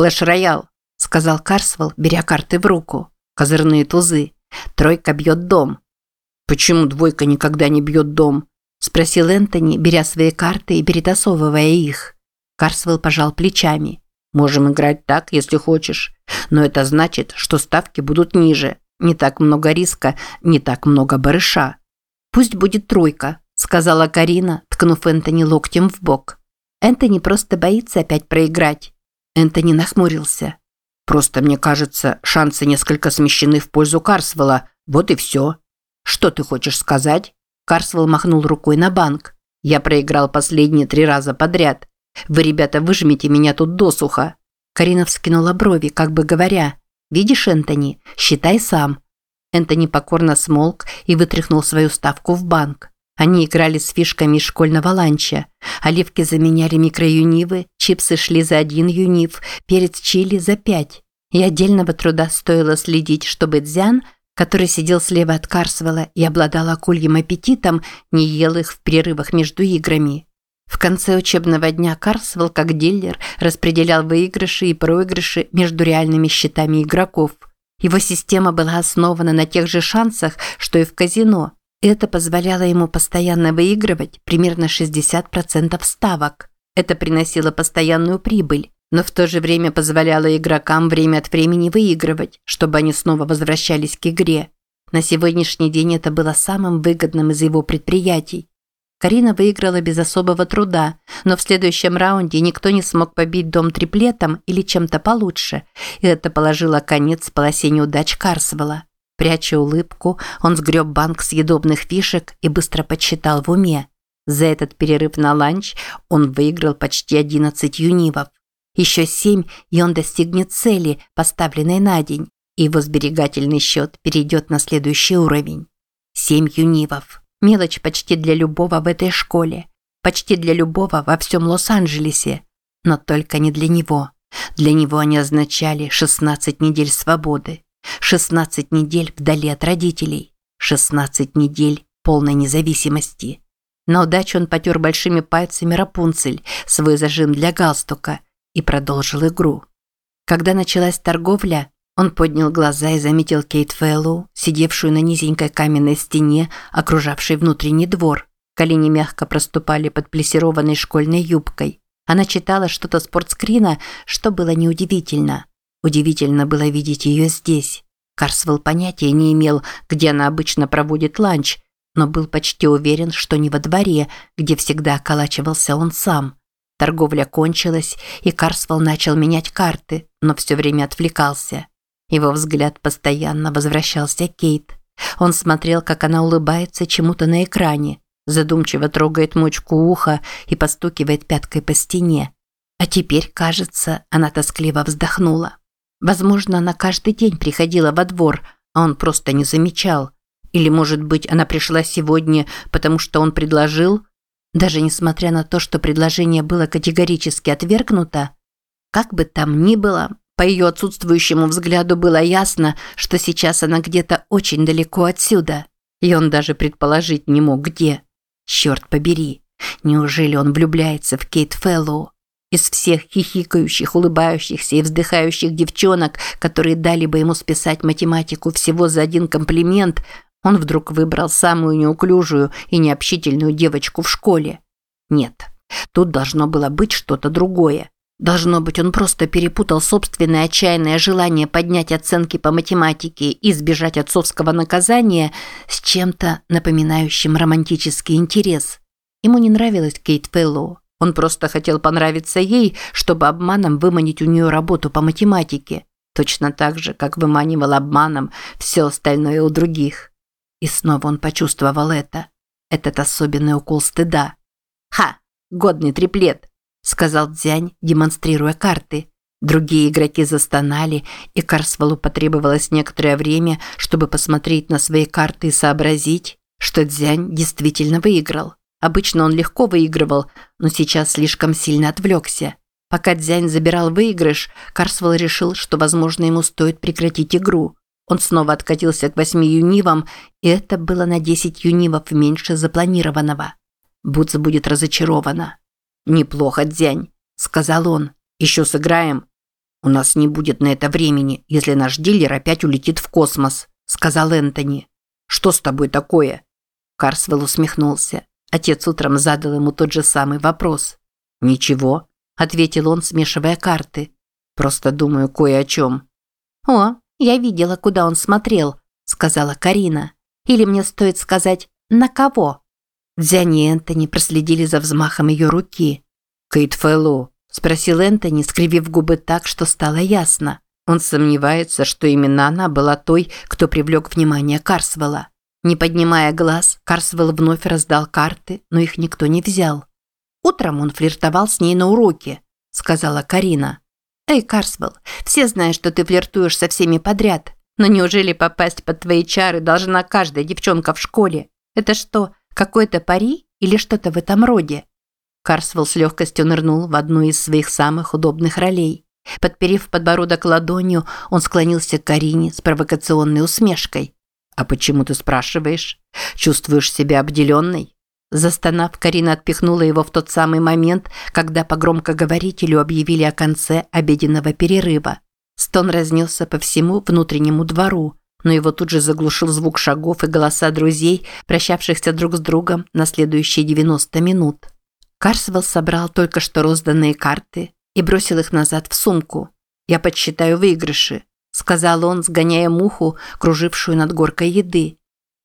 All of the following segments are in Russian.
«Флэш-роял», – сказал Карсвелл, беря карты в руку. «Козырные тузы. Тройка бьет дом». «Почему двойка никогда не бьет дом?» – спросил Энтони, беря свои карты и перетасовывая их. Карсвелл пожал плечами. «Можем играть так, если хочешь. Но это значит, что ставки будут ниже. Не так много риска, не так много барыша». «Пусть будет тройка», – сказала Карина, ткнув Энтони локтем в бок. Энтони просто боится опять проиграть. Энтони нахмурился. «Просто, мне кажется, шансы несколько смещены в пользу Карсвелла. Вот и все». «Что ты хочешь сказать?» Карсвелл махнул рукой на банк. «Я проиграл последние три раза подряд. Вы, ребята, выжмите меня тут досуха». Карина вскинула брови, как бы говоря. «Видишь, Энтони, считай сам». Энтони покорно смолк и вытряхнул свою ставку в банк. Они играли с фишками школьного ланча. Оливки заменяли микроюнивы, чипсы шли за один юнив, перец чили за пять. И отдельного труда стоило следить, чтобы Дзян, который сидел слева от Карсвелла и обладал акульем аппетитом, не ел их в перерывах между играми. В конце учебного дня Карсвелл, как дилер, распределял выигрыши и проигрыши между реальными счетами игроков. Его система была основана на тех же шансах, что и в казино – это позволяло ему постоянно выигрывать примерно 60% ставок. Это приносило постоянную прибыль, но в то же время позволяло игрокам время от времени выигрывать, чтобы они снова возвращались к игре. На сегодняшний день это было самым выгодным из его предприятий. Карина выиграла без особого труда, но в следующем раунде никто не смог побить дом триплетом или чем-то получше, и это положило конец полосе неудач Карсвелла. Пряча улыбку, он сгреб банк съедобных фишек и быстро подсчитал в уме. За этот перерыв на ланч он выиграл почти 11 юнивов. Еще 7, и он достигнет цели, поставленной на день, и его сберегательный счет перейдет на следующий уровень. 7 юнивов. Мелочь почти для любого в этой школе. Почти для любого во всем Лос-Анджелесе. Но только не для него. Для него они означали 16 недель свободы. 16 недель вдали от родителей, 16 недель полной независимости. На удачу он потер большими пальцами Рапунцель, свой зажим для галстука, и продолжил игру. Когда началась торговля, он поднял глаза и заметил Кейт Фэллоу, сидевшую на низенькой каменной стене, окружавшей внутренний двор. Колени мягко проступали под плессированной школьной юбкой. Она читала что-то спортскрина, что было неудивительно. Удивительно было видеть ее здесь. Карсвелл понятия не имел, где она обычно проводит ланч, но был почти уверен, что не во дворе, где всегда околачивался он сам. Торговля кончилась, и Карсвелл начал менять карты, но все время отвлекался. Его взгляд постоянно возвращался Кейт. Он смотрел, как она улыбается чему-то на экране, задумчиво трогает мочку уха и постукивает пяткой по стене. А теперь, кажется, она тоскливо вздохнула. Возможно, она каждый день приходила во двор, а он просто не замечал. Или, может быть, она пришла сегодня, потому что он предложил? Даже несмотря на то, что предложение было категорически отвергнуто, как бы там ни было, по ее отсутствующему взгляду было ясно, что сейчас она где-то очень далеко отсюда. И он даже предположить не мог, где. Черт побери, неужели он влюбляется в Кейт Фэллоу? Из всех хихикающих, улыбающихся и вздыхающих девчонок, которые дали бы ему списать математику всего за один комплимент, он вдруг выбрал самую неуклюжую и необщительную девочку в школе. Нет, тут должно было быть что-то другое. Должно быть, он просто перепутал собственное отчаянное желание поднять оценки по математике и избежать отцовского наказания с чем-то напоминающим романтический интерес. Ему не нравилась Кейт Фэллоу. Он просто хотел понравиться ей, чтобы обманом выманить у нее работу по математике, точно так же, как выманивал обманом все остальное у других. И снова он почувствовал это, этот особенный укол стыда. «Ха! Годный триплет!» – сказал Дзянь, демонстрируя карты. Другие игроки застонали, и Карсвалу потребовалось некоторое время, чтобы посмотреть на свои карты и сообразить, что Дзянь действительно выиграл. Обычно он легко выигрывал, но сейчас слишком сильно отвлекся. Пока Дзянь забирал выигрыш, Карсвелл решил, что, возможно, ему стоит прекратить игру. Он снова откатился к восьми юнивам, и это было на десять юнивов меньше запланированного. Бутс будет разочарована. «Неплохо, Дзянь», – сказал он. «Еще сыграем?» «У нас не будет на это времени, если наш дилер опять улетит в космос», – сказал Энтони. «Что с тобой такое?» Карсвелл усмехнулся. Отец утром задал ему тот же самый вопрос. «Ничего», – ответил он, смешивая карты. «Просто думаю кое о чем». «О, я видела, куда он смотрел», – сказала Карина. «Или мне стоит сказать, на кого?» Дзянь и Энтони проследили за взмахом ее руки. «Кейт Фэллоу», – спросил Энтони, скривив губы так, что стало ясно. Он сомневается, что именно она была той, кто привлек внимание Карсвелла. Не поднимая глаз, Карсвелл вновь раздал карты, но их никто не взял. «Утром он флиртовал с ней на уроке», – сказала Карина. «Эй, Карсвелл, все знают, что ты флиртуешь со всеми подряд. Но неужели попасть под твои чары должна каждая девчонка в школе? Это что, какой-то пари или что-то в этом роде?» Карсвелл с легкостью нырнул в одну из своих самых удобных ролей. Подперев подбородок ладонью, он склонился к Карине с провокационной усмешкой. «А почему ты спрашиваешь? Чувствуешь себя обделенной?» Застонав, Карина отпихнула его в тот самый момент, когда по громкоговорителю объявили о конце обеденного перерыва. Стон разнесся по всему внутреннему двору, но его тут же заглушил звук шагов и голоса друзей, прощавшихся друг с другом на следующие 90 минут. Карсвелл собрал только что розданные карты и бросил их назад в сумку. «Я подсчитаю выигрыши сказал он, сгоняя муху, кружившую над горкой еды.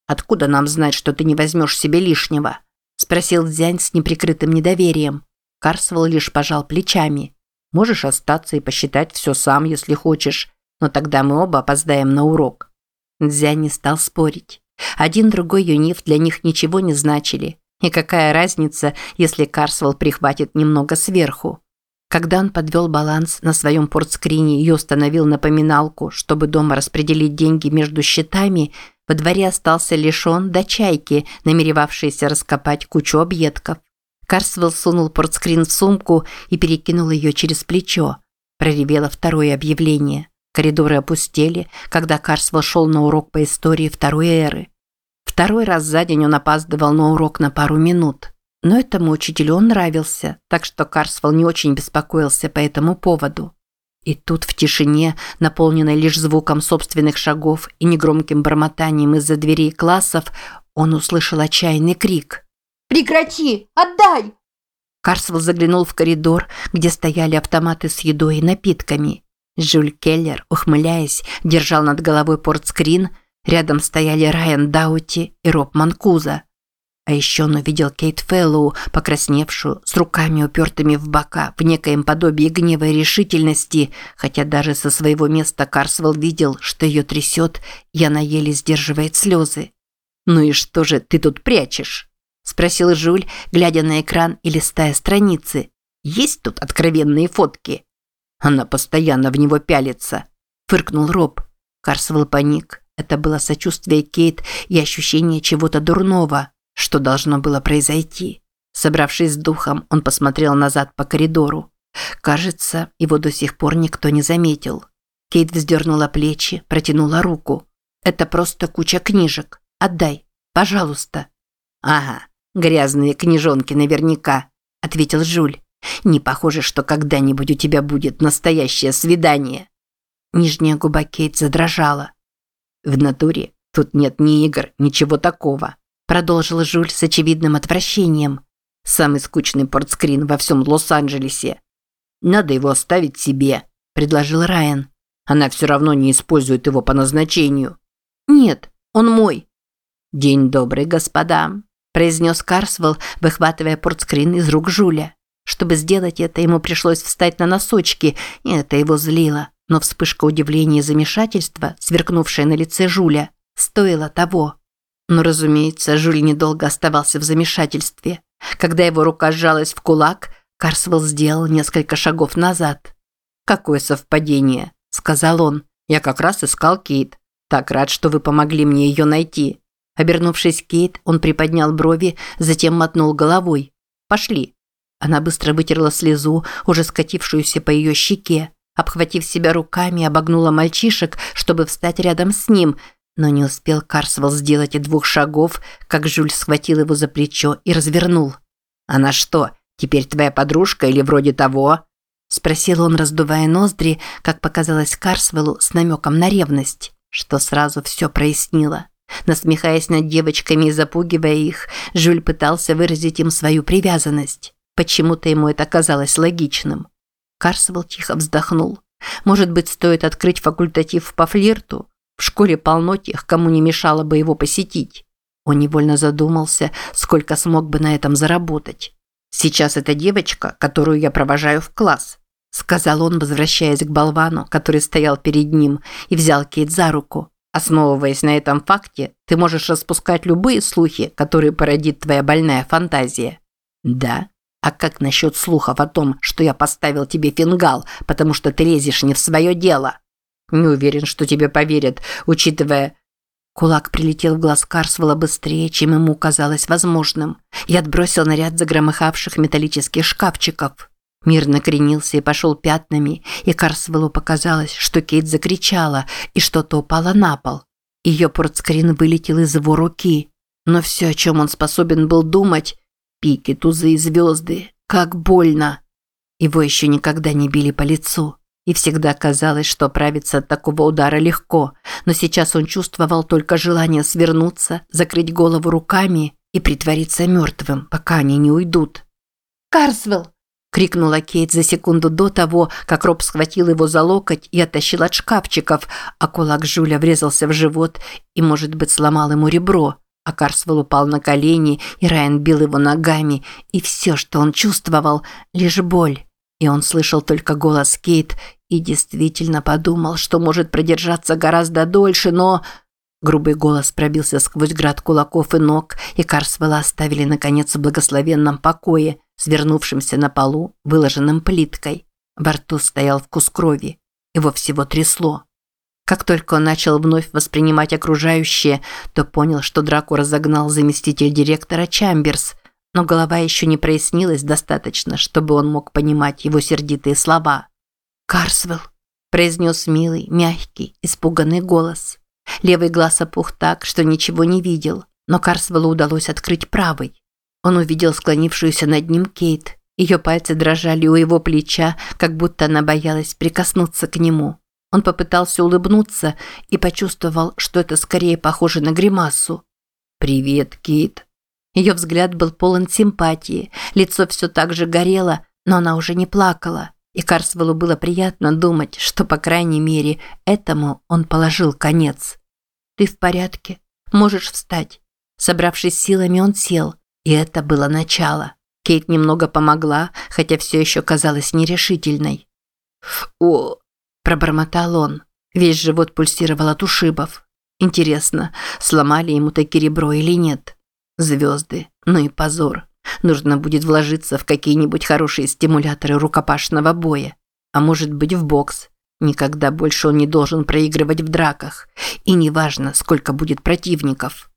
Откуда нам знать, что ты не возьмешь себе лишнего? спросил Дзянь с неприкрытым недоверием. Карсвелл лишь пожал плечами. Можешь остаться и посчитать все сам, если хочешь, но тогда мы оба опоздаем на урок. Дзянь не стал спорить. Один другой юниф для них ничего не значили. И какая разница, если Карсвелл прихватит немного сверху? Когда он подвел баланс на своем портскрине и установил напоминалку, чтобы дома распределить деньги между счетами, во дворе остался лишь он до чайки, намеревавшейся раскопать кучу объедков. Карсвелл сунул портскрин в сумку и перекинул ее через плечо. Проревело второе объявление. Коридоры опустели, когда Карсвелл шел на урок по истории второй эры. Второй раз за день он опаздывал на урок на пару минут. Но этому учителю он нравился, так что Карсвелл не очень беспокоился по этому поводу. И тут в тишине, наполненной лишь звуком собственных шагов и негромким бормотанием из-за дверей классов, он услышал отчаянный крик. «Прекрати! Отдай!» Карсвелл заглянул в коридор, где стояли автоматы с едой и напитками. Жюль Келлер, ухмыляясь, держал над головой портскрин, рядом стояли Райан Даути и Роб Манкуза. А еще он увидел Кейт Фэллоу, покрасневшую, с руками упертыми в бока, в некоем подобии гнева и решительности, хотя даже со своего места Карсвелл видел, что ее трясет, и она еле сдерживает слезы. «Ну и что же ты тут прячешь?» – спросил Жуль, глядя на экран и листая страницы. «Есть тут откровенные фотки?» «Она постоянно в него пялится», – фыркнул Роб. Карсвелл паник. Это было сочувствие Кейт и ощущение чего-то дурного – что должно было произойти? Собравшись с духом, он посмотрел назад по коридору. Кажется, его до сих пор никто не заметил. Кейт вздернула плечи, протянула руку. «Это просто куча книжек. Отдай, пожалуйста». «Ага, грязные книжонки наверняка», – ответил Жуль. «Не похоже, что когда-нибудь у тебя будет настоящее свидание». Нижняя губа Кейт задрожала. «В натуре тут нет ни игр, ничего такого продолжил Жуль с очевидным отвращением. Самый скучный портскрин во всем Лос-Анджелесе. Надо его оставить себе, предложил Райан. Она все равно не использует его по назначению. Нет, он мой. День добрый, господа, произнес Карсвелл, выхватывая портскрин из рук Жуля. Чтобы сделать это, ему пришлось встать на носочки, и это его злило. Но вспышка удивления и замешательства, сверкнувшая на лице Жуля, стоила того. Но, разумеется, Жюль недолго оставался в замешательстве. Когда его рука сжалась в кулак, Карсвелл сделал несколько шагов назад. «Какое совпадение», – сказал он. «Я как раз искал Кейт. Так рад, что вы помогли мне ее найти». Обернувшись к Кейт, он приподнял брови, затем мотнул головой. «Пошли». Она быстро вытерла слезу, уже скатившуюся по ее щеке. Обхватив себя руками, обогнула мальчишек, чтобы встать рядом с ним – но не успел Карсвелл сделать и двух шагов, как Жюль схватил его за плечо и развернул. «Она что, теперь твоя подружка или вроде того?» – спросил он, раздувая ноздри, как показалось Карсвеллу, с намеком на ревность, что сразу все прояснило. Насмехаясь над девочками и запугивая их, Жюль пытался выразить им свою привязанность. Почему-то ему это казалось логичным. Карсвелл тихо вздохнул. Может быть, стоит открыть факультатив по флирту? В школе полно тех, кому не мешало бы его посетить. Он невольно задумался, сколько смог бы на этом заработать. «Сейчас эта девочка, которую я провожаю в класс», сказал он, возвращаясь к болвану, который стоял перед ним, и взял Кейт за руку. Основываясь на этом факте, ты можешь распускать любые слухи, которые породит твоя больная фантазия. Да? А как насчет слухов о том, что я поставил тебе фингал, потому что ты лезешь не в свое дело? Не уверен, что тебе поверят, учитывая... Кулак прилетел в глаз Карсвелла быстрее, чем ему казалось возможным, и отбросил на ряд загромыхавших металлических шкафчиков. Мир накренился и пошел пятнами, и Карсвеллу показалось, что Кейт закричала, и что-то упало на пол. Ее портскрин вылетел из его руки. Но все, о чем он способен был думать – пики, тузы и звезды. Как больно! Его еще никогда не били по лицу. И всегда казалось, что оправиться от такого удара легко, но сейчас он чувствовал только желание свернуться, закрыть голову руками и притвориться мертвым, пока они не уйдут. «Карсвелл!» крикнула Кейт за секунду до того, как Роб схватил его за локоть и оттащил от шкафчиков, а кулак Жюля врезался в живот и, может быть, сломал ему ребро. А Карсвелл упал на колени, и Райан бил его ногами, и все, что он чувствовал, лишь боль. И он слышал только голос Кейт и действительно подумал, что может продержаться гораздо дольше, но... Грубый голос пробился сквозь град кулаков и ног, и Карсвелла оставили, наконец, в благословенном покое – свернувшимся на полу, выложенным плиткой. Во рту стоял вкус крови. Его всего трясло. Как только он начал вновь воспринимать окружающее, то понял, что драку разогнал заместитель директора Чамберс, но голова еще не прояснилась достаточно, чтобы он мог понимать его сердитые слова. «Карсвелл», – произнес милый, мягкий, испуганный голос. Левый глаз опух так, что ничего не видел, но Карсвеллу удалось открыть правый. Он увидел склонившуюся над ним Кейт. Ее пальцы дрожали у его плеча, как будто она боялась прикоснуться к нему. Он попытался улыбнуться и почувствовал, что это скорее похоже на гримасу. «Привет, Кейт». Ее взгляд был полон симпатии, лицо все так же горело, но она уже не плакала. И Карсвеллу было приятно думать, что, по крайней мере, этому он положил конец. «Ты в порядке? Можешь встать?» Собравшись силами, он сел. И это было начало. Кейт немного помогла, хотя все еще казалась нерешительной. «О!» – пробормотал он. Весь живот пульсировал от ушибов. Интересно, сломали ему таки ребро или нет? Звезды. Ну и позор. Нужно будет вложиться в какие-нибудь хорошие стимуляторы рукопашного боя. А может быть в бокс. Никогда больше он не должен проигрывать в драках. И неважно, сколько будет противников.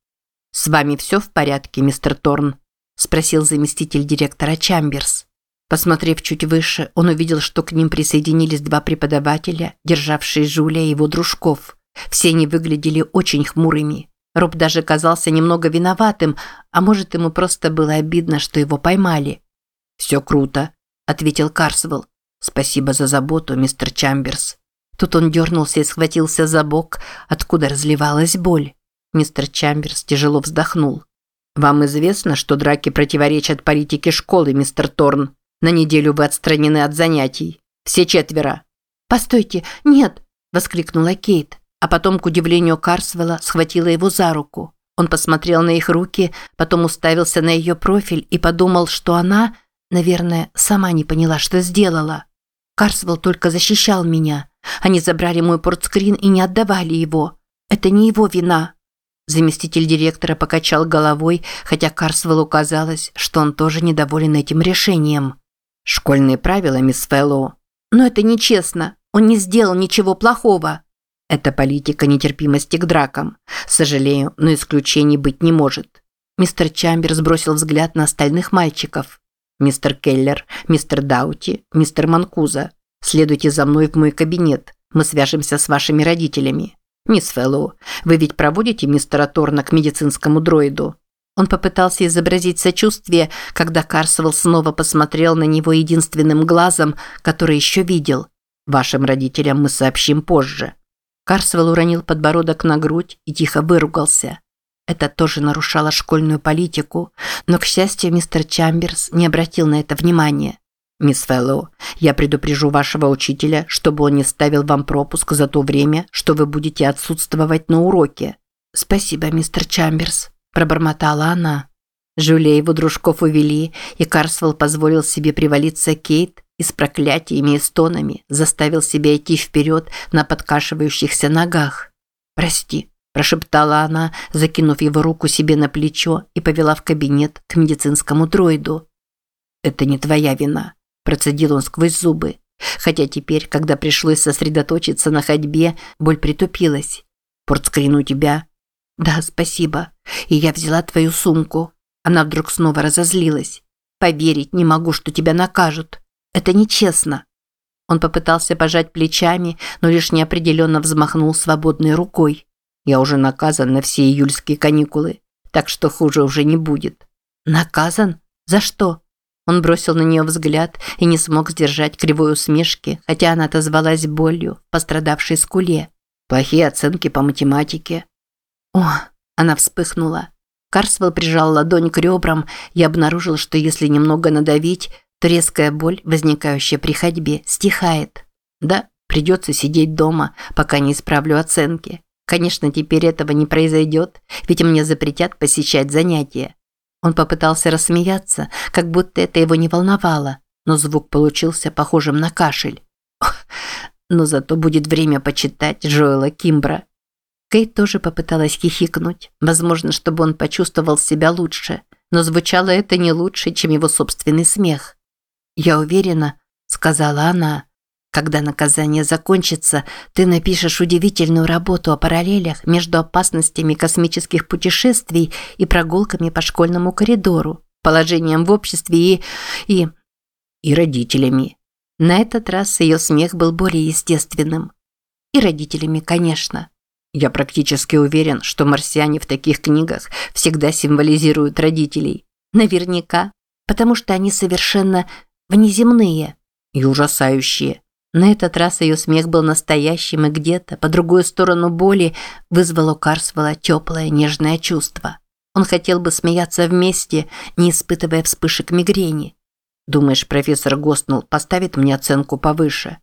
«С вами все в порядке, мистер Торн?» – спросил заместитель директора Чамберс. Посмотрев чуть выше, он увидел, что к ним присоединились два преподавателя, державшие Жуля и его дружков. Все они выглядели очень хмурыми. Роб даже казался немного виноватым, а может, ему просто было обидно, что его поймали. «Все круто», – ответил Карсвелл. «Спасибо за заботу, мистер Чамберс». Тут он дернулся и схватился за бок, откуда разливалась боль. Мистер Чамберс тяжело вздохнул. «Вам известно, что драки противоречат политике школы, мистер Торн. На неделю вы отстранены от занятий. Все четверо». «Постойте, нет!» – воскликнула Кейт, а потом, к удивлению Карсвелла, схватила его за руку. Он посмотрел на их руки, потом уставился на ее профиль и подумал, что она, наверное, сама не поняла, что сделала. Карсвелл только защищал меня. Они забрали мой портскрин и не отдавали его. Это не его вина. Заместитель директора покачал головой, хотя Карсвеллу казалось, что он тоже недоволен этим решением. «Школьные правила, мисс Фэллоу». «Но это нечестно. Он не сделал ничего плохого». «Это политика нетерпимости к дракам. Сожалею, но исключений быть не может». Мистер Чамбер сбросил взгляд на остальных мальчиков. «Мистер Келлер, мистер Даути, мистер Манкуза, следуйте за мной в мой кабинет. Мы свяжемся с вашими родителями. «Мисс Фэллоу, вы ведь проводите мистера Торна к медицинскому дроиду?» Он попытался изобразить сочувствие, когда Карсвелл снова посмотрел на него единственным глазом, который еще видел. «Вашим родителям мы сообщим позже». Карсвелл уронил подбородок на грудь и тихо выругался. Это тоже нарушало школьную политику, но, к счастью, мистер Чамберс не обратил на это внимания. «Мисс Фэллоу, я предупрежу вашего учителя, чтобы он не ставил вам пропуск за то время, что вы будете отсутствовать на уроке». «Спасибо, мистер Чамберс», – пробормотала она. Жюля его дружков увели, и Карсвелл позволил себе привалиться Кейт и с проклятиями и стонами заставил себя идти вперед на подкашивающихся ногах. «Прости», – прошептала она, закинув его руку себе на плечо и повела в кабинет к медицинскому дроиду. «Это не твоя вина», – процедил он сквозь зубы. Хотя теперь, когда пришлось сосредоточиться на ходьбе, боль притупилась. «Портскрин у тебя?» «Да, спасибо. И я взяла твою сумку». Она вдруг снова разозлилась. «Поверить не могу, что тебя накажут. Это нечестно». Он попытался пожать плечами, но лишь неопределенно взмахнул свободной рукой. «Я уже наказан на все июльские каникулы, так что хуже уже не будет». «Наказан? За что?» Он бросил на нее взгляд и не смог сдержать кривой усмешки, хотя она отозвалась болью пострадавшей скуле. «Плохие оценки по математике». «О!» – она вспыхнула. Карсвелл прижал ладонь к ребрам и обнаружил, что если немного надавить, то резкая боль, возникающая при ходьбе, стихает. Да, придется сидеть дома, пока не исправлю оценки. Конечно, теперь этого не произойдет, ведь мне запретят посещать занятия. Он попытался рассмеяться, как будто это его не волновало, но звук получился похожим на кашель. Но зато будет время почитать Джоэла Кимбра. Кейт тоже попыталась хихикнуть, возможно, чтобы он почувствовал себя лучше, но звучало это не лучше, чем его собственный смех. «Я уверена», – сказала она, – «когда наказание закончится, ты напишешь удивительную работу о параллелях между опасностями космических путешествий и прогулками по школьному коридору, положением в обществе и... и... и родителями». На этот раз ее смех был более естественным. И родителями, конечно. Я практически уверен, что марсиане в таких книгах всегда символизируют родителей. Наверняка, потому что они совершенно внеземные и ужасающие. На этот раз ее смех был настоящим, и где-то, по другую сторону боли, вызвало у Карсвелла теплое, нежное чувство. Он хотел бы смеяться вместе, не испытывая вспышек мигрени. «Думаешь, профессор Гостнул поставит мне оценку повыше?»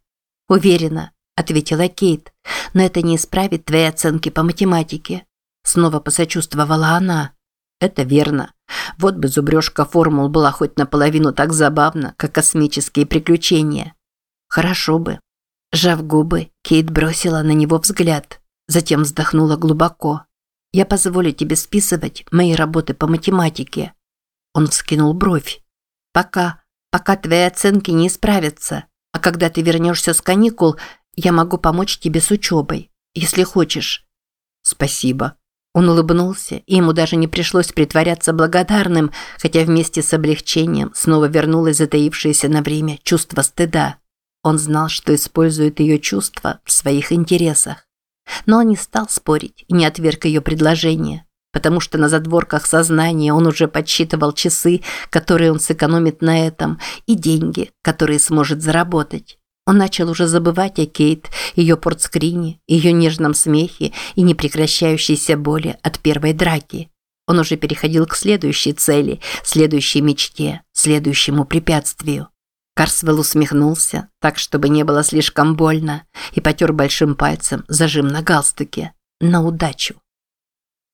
«Уверена», – ответила Кейт. «Но это не исправит твои оценки по математике». Снова посочувствовала она. «Это верно. Вот бы зубрежка формул была хоть наполовину так забавна, как космические приключения. Хорошо бы. Жав губы, Кейт бросила на него взгляд, затем вздохнула глубоко. «Я позволю тебе списывать мои работы по математике». Он вскинул бровь. «Пока, пока твои оценки не исправятся, а когда ты вернешься с каникул, я могу помочь тебе с учебой, если хочешь». «Спасибо», он улыбнулся, и ему даже не пришлось притворяться благодарным, хотя вместе с облегчением снова вернулось затаившееся на время чувство стыда. Он знал, что использует ее чувства в своих интересах. Но он не стал спорить и не отверг ее предложение, потому что на задворках сознания он уже подсчитывал часы, которые он сэкономит на этом, и деньги, которые сможет заработать. Он начал уже забывать о Кейт, ее портскрине, ее нежном смехе и непрекращающейся боли от первой драки. Он уже переходил к следующей цели, следующей мечте, следующему препятствию. Карсвелл усмехнулся, так, чтобы не было слишком больно, и потер большим пальцем зажим на галстуке. На удачу.